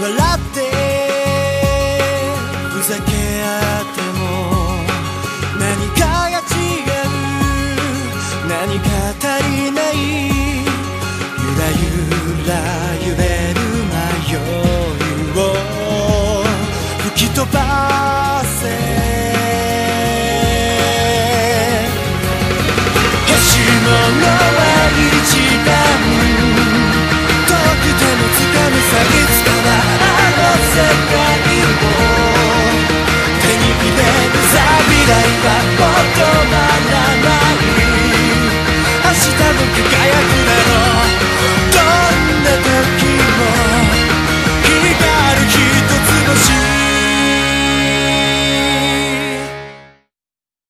笑ってふざけ合っても何かが違う何か足りないゆらゆら揺れる迷いを吹き飛ばす